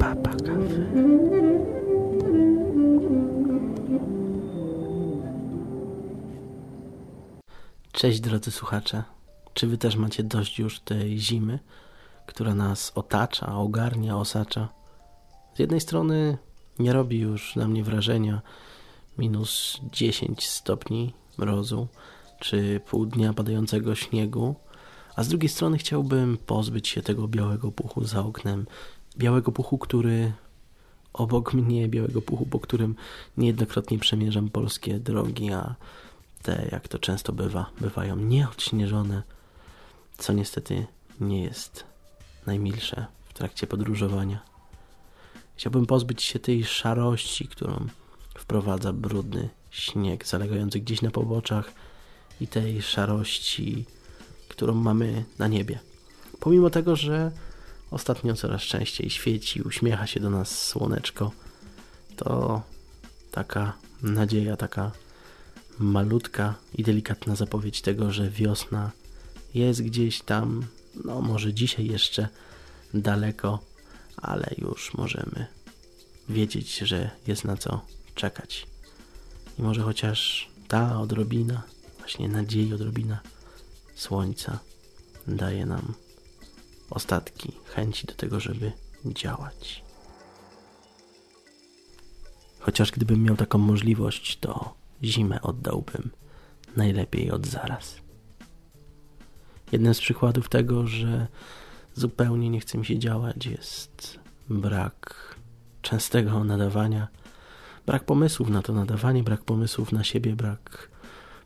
Papa kawy. Cześć drodzy słuchacze. Czy wy też macie dość już tej zimy, która nas otacza, ogarnia, osacza? Z jednej strony nie robi już na mnie wrażenia minus 10 stopni mrozu, czy pół dnia padającego śniegu, a z drugiej strony chciałbym pozbyć się tego białego puchu za oknem. Białego puchu, który obok mnie, białego puchu, po którym niejednokrotnie przemierzam polskie drogi, a te, jak to często bywa, bywają nieodśnieżone, co niestety nie jest najmilsze w trakcie podróżowania. Chciałbym pozbyć się tej szarości, którą wprowadza brudny śnieg zalegający gdzieś na poboczach i tej szarości, którą mamy na niebie. Pomimo tego, że ostatnio coraz częściej świeci, uśmiecha się do nas słoneczko, to taka nadzieja, taka malutka i delikatna zapowiedź tego, że wiosna jest gdzieś tam, no może dzisiaj jeszcze daleko, ale już możemy wiedzieć, że jest na co czekać. I może chociaż ta odrobina, właśnie nadziei odrobina słońca daje nam ostatki chęci do tego, żeby działać. Chociaż gdybym miał taką możliwość, to zimę oddałbym najlepiej od zaraz. Jednym z przykładów tego, że zupełnie nie chce mi się działać, jest brak częstego nadawania, brak pomysłów na to nadawanie, brak pomysłów na siebie, brak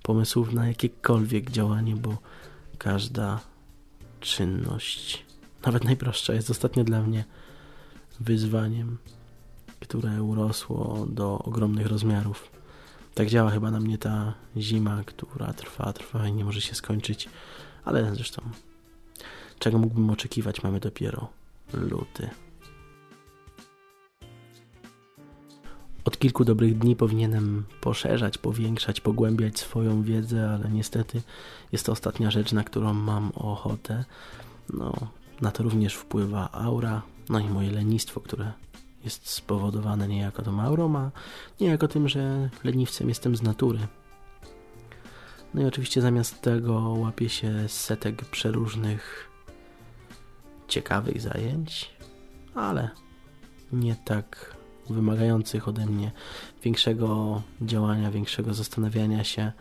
pomysłów na jakiekolwiek działanie, bo każda czynność, nawet najprostsza, jest ostatnio dla mnie wyzwaniem, które urosło do ogromnych rozmiarów. Tak działa chyba na mnie ta zima, która trwa, trwa i nie może się skończyć, ale zresztą czego mógłbym oczekiwać, mamy dopiero luty. Od kilku dobrych dni powinienem poszerzać, powiększać, pogłębiać swoją wiedzę, ale niestety jest to ostatnia rzecz, na którą mam ochotę. No, na to również wpływa aura, no i moje lenistwo, które jest spowodowane niejako tą aurą, a niejako tym, że leniwcem jestem z natury. No i oczywiście zamiast tego łapię się setek przeróżnych ciekawych zajęć, ale nie tak wymagających ode mnie większego działania, większego zastanawiania się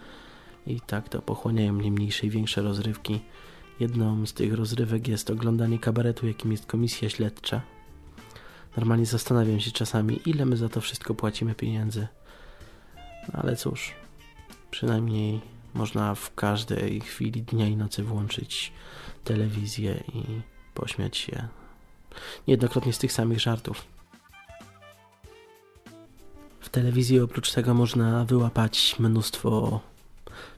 i tak to pochłaniają mnie mniejsze i większe rozrywki. Jedną z tych rozrywek jest oglądanie kabaretu, jakim jest komisja śledcza. Normalnie zastanawiam się czasami, ile my za to wszystko płacimy pieniędzy. No ale cóż, przynajmniej można w każdej chwili dnia i nocy włączyć telewizję i pośmiać się niejednokrotnie z tych samych żartów. W telewizji oprócz tego można wyłapać mnóstwo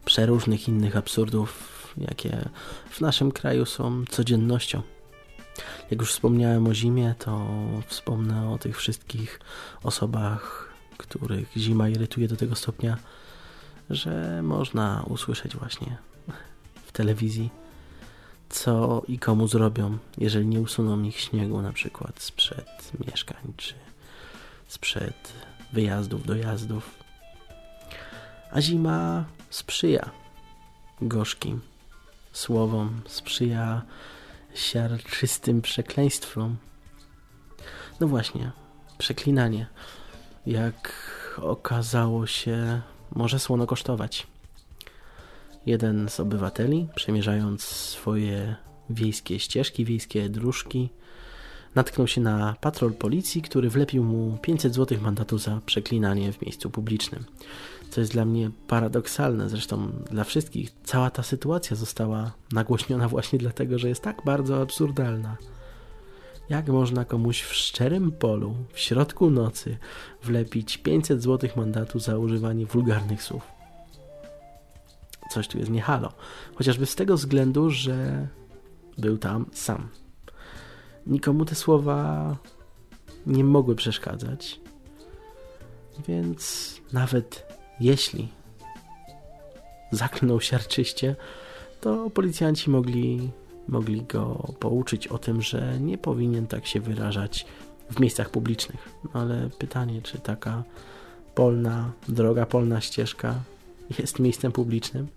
przeróżnych innych absurdów, jakie w naszym kraju są codziennością. Jak już wspomniałem o zimie, to wspomnę o tych wszystkich osobach, których zima irytuje do tego stopnia, że można usłyszeć właśnie w telewizji, co i komu zrobią, jeżeli nie usuną ich śniegu, na przykład sprzed mieszkań czy sprzed wyjazdów, dojazdów. A zima sprzyja gorzkim słowom, sprzyja siarczystym przekleństwom. No właśnie, przeklinanie, jak okazało się, może słono kosztować. Jeden z obywateli, przemierzając swoje wiejskie ścieżki, wiejskie dróżki, natknął się na patrol policji, który wlepił mu 500 zł mandatu za przeklinanie w miejscu publicznym. Co jest dla mnie paradoksalne, zresztą dla wszystkich. Cała ta sytuacja została nagłośniona właśnie dlatego, że jest tak bardzo absurdalna. Jak można komuś w szczerym polu, w środku nocy, wlepić 500 zł mandatu za używanie wulgarnych słów? coś tu jest nie halo. Chociażby z tego względu, że był tam sam. Nikomu te słowa nie mogły przeszkadzać. Więc nawet jeśli zaklnął siarczyście, to policjanci mogli, mogli go pouczyć o tym, że nie powinien tak się wyrażać w miejscach publicznych. Ale pytanie, czy taka polna droga, polna ścieżka jest miejscem publicznym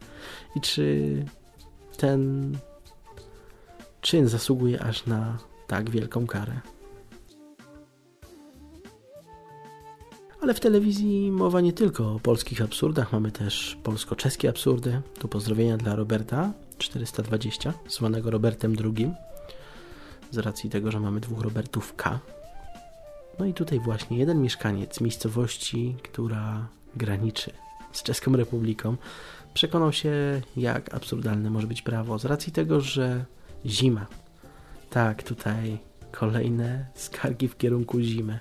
i czy ten czyn zasługuje aż na tak wielką karę. Ale w telewizji mowa nie tylko o polskich absurdach, mamy też polsko-czeskie absurdy. Tu pozdrowienia dla Roberta 420, zwanego Robertem II, z racji tego, że mamy dwóch Robertów K. No i tutaj właśnie jeden mieszkaniec miejscowości, która graniczy z Czeską Republiką, przekonał się, jak absurdalne może być prawo, z racji tego, że zima. Tak, tutaj kolejne skargi w kierunku zimy.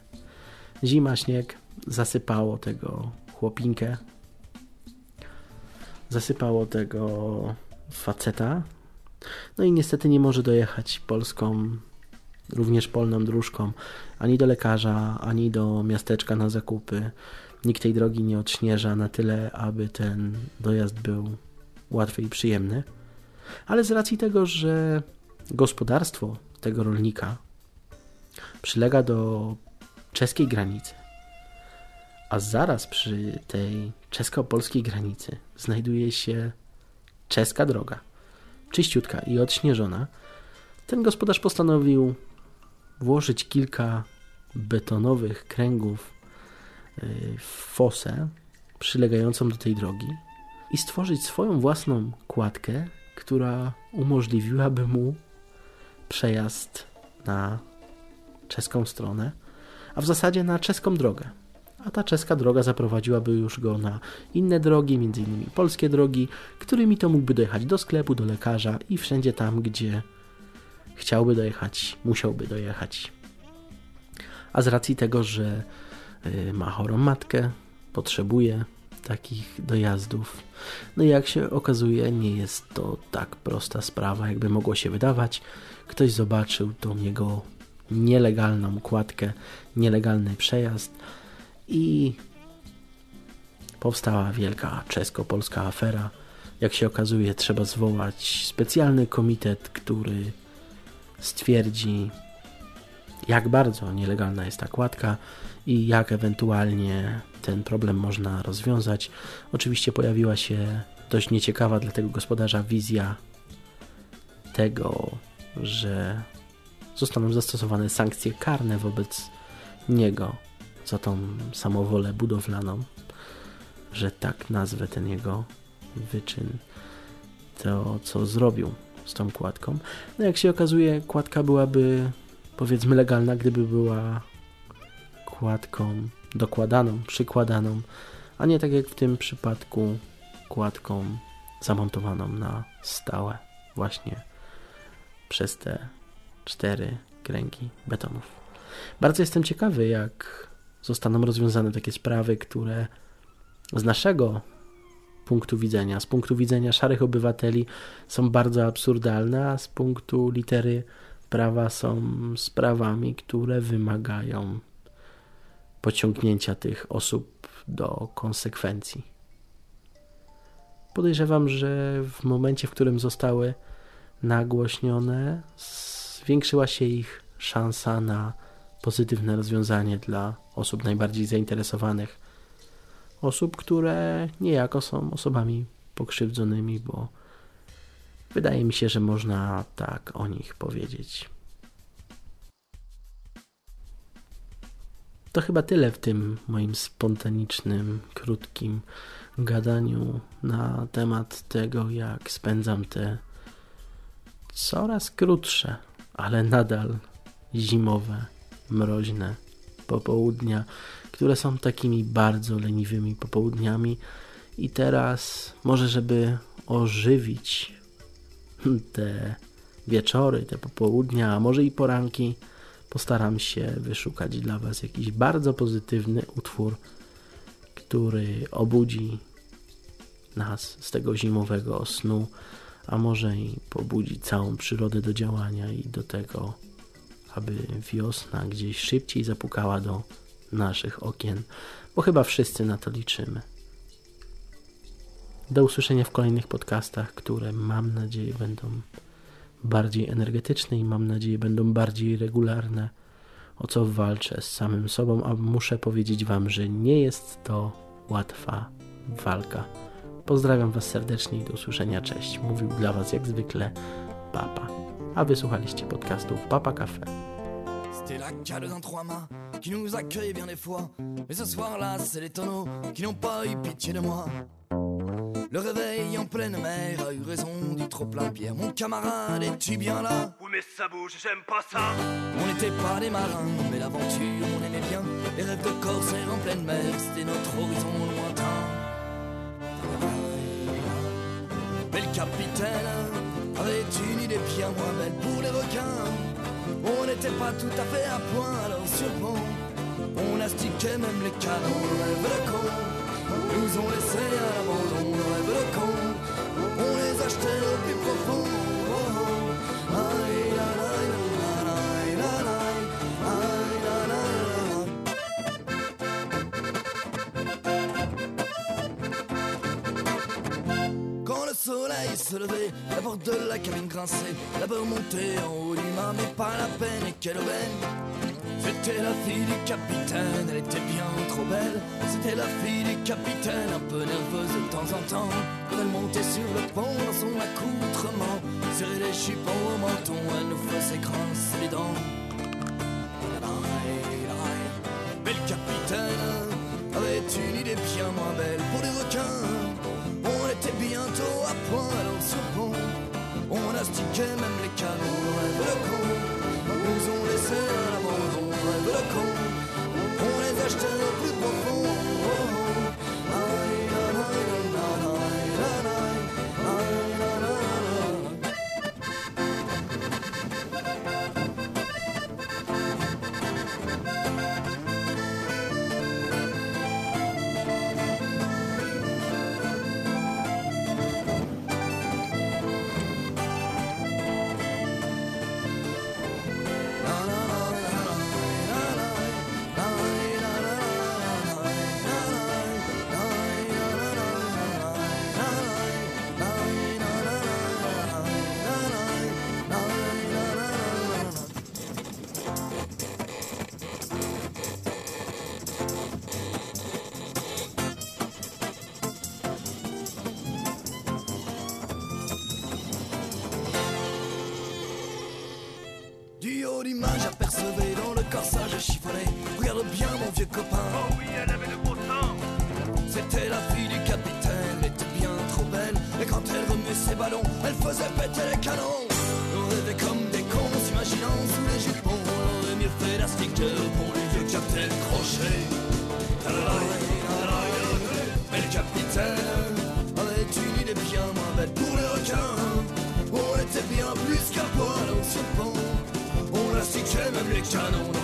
Zima, śnieg, zasypało tego chłopinkę, zasypało tego faceta. No i niestety nie może dojechać polską, również polną dróżką, ani do lekarza, ani do miasteczka na zakupy. Nikt tej drogi nie odśnieża na tyle, aby ten dojazd był łatwy i przyjemny. Ale z racji tego, że gospodarstwo tego rolnika przylega do czeskiej granicy, a zaraz przy tej czesko-polskiej granicy znajduje się czeska droga, czyściutka i odśnieżona, ten gospodarz postanowił włożyć kilka betonowych kręgów y, w fosę przylegającą do tej drogi i stworzyć swoją własną kładkę, która umożliwiłaby mu przejazd na czeską stronę, a w zasadzie na czeską drogę a ta czeska droga zaprowadziłaby już go na inne drogi, m.in. polskie drogi, którymi to mógłby dojechać do sklepu, do lekarza i wszędzie tam, gdzie chciałby dojechać, musiałby dojechać. A z racji tego, że y, ma chorą matkę, potrzebuje takich dojazdów. No i jak się okazuje, nie jest to tak prosta sprawa, jakby mogło się wydawać. Ktoś zobaczył tą jego nielegalną kładkę, nielegalny przejazd, i powstała wielka czesko-polska afera. Jak się okazuje, trzeba zwołać specjalny komitet, który stwierdzi, jak bardzo nielegalna jest ta kładka i jak ewentualnie ten problem można rozwiązać. Oczywiście pojawiła się dość nieciekawa dla tego gospodarza wizja tego, że zostaną zastosowane sankcje karne wobec niego za tą samowolę budowlaną, że tak nazwę ten jego wyczyn, to co zrobił z tą kładką. No jak się okazuje, kładka byłaby powiedzmy legalna, gdyby była kładką dokładaną, przykładaną, a nie tak jak w tym przypadku kładką zamontowaną na stałe właśnie przez te cztery kręgi betonów. Bardzo jestem ciekawy, jak zostaną rozwiązane takie sprawy, które z naszego punktu widzenia, z punktu widzenia szarych obywateli są bardzo absurdalne, a z punktu litery prawa są sprawami, które wymagają pociągnięcia tych osób do konsekwencji. Podejrzewam, że w momencie, w którym zostały nagłośnione, zwiększyła się ich szansa na pozytywne rozwiązanie dla osób najbardziej zainteresowanych. Osób, które niejako są osobami pokrzywdzonymi, bo wydaje mi się, że można tak o nich powiedzieć. To chyba tyle w tym moim spontanicznym, krótkim gadaniu na temat tego, jak spędzam te coraz krótsze, ale nadal zimowe mroźne popołudnia, które są takimi bardzo leniwymi popołudniami. I teraz, może żeby ożywić te wieczory, te popołudnia, a może i poranki, postaram się wyszukać dla Was jakiś bardzo pozytywny utwór, który obudzi nas z tego zimowego snu, a może i pobudzić całą przyrodę do działania i do tego, aby wiosna gdzieś szybciej zapukała do naszych okien, bo chyba wszyscy na to liczymy. Do usłyszenia w kolejnych podcastach, które mam nadzieję będą bardziej energetyczne i mam nadzieję będą bardziej regularne, o co walczę z samym sobą, a muszę powiedzieć Wam, że nie jest to łatwa walka. Pozdrawiam Was serdecznie i do usłyszenia. Cześć. Mówił dla Was jak zwykle Papa. A wysłuchaliście podcastów Papa Cafe. C'était la cale trois qui nous bien des fois. Mais ce soir-là, c'est les tonneaux qui n'ont pas eu pitié de moi. Le réveil en pleine mer a eu raison du trop plein de bière. Mon camarade, es-tu bien là? Oui mais ça bouge, j'aime pas ça On n'était pas des marins, mais l'aventure, on aimait bien. Les rêves de corsaires en pleine mer, c'était notre horizon lointain. Mais le capitaine avait une idée bien moins belle pour les requins. On n'était pas tout à fait à point, alors sur pont, on astiquait même les canons. Rêve de con, nous ont laissé à l'abandon. Rêve de on les achetait au plus profond. Oh, oh. Aïe, le soleil se levait, la porte de la cabine grinçait, la peur montait en haut du mât, mais pas la peine et quelle aubaine. C'était la fille du capitaine, elle était bien trop belle. C'était la fille du capitaine, un peu nerveuse de temps en temps. Quand elle montait sur le pont dans son accoutrement, serrait les chupons au menton, elle nous faisait grincer les dents. Mais le capitaine avait une idée bien moins belle pour les requins. On était bientôt à point, alors sur le pont, on astiquait même les canons. J'apercevais dans le corsage chiffonné. Regarde bien mon vieux copain. Oh oui, elle avait le beau sang C'était la fille du capitaine, elle était bien trop belle. Et quand elle remuait ses ballons, elle faisait péter les canons. On rêvait comme des cons, s'imaginant sous les jupons. On aurait mieux fait la sticker pour les vieux capitaines crochets. Mais le capitaine avait une idée bien moins belle pour John